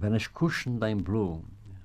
wenn ich kuschen dein Blum.